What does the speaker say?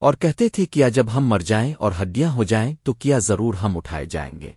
اور کہتے تھے، کیا جب ہم مر جائیں اور ہڈیاں ہو جائیں تو کیا ضرور ہم اٹھائے جائیں گے؟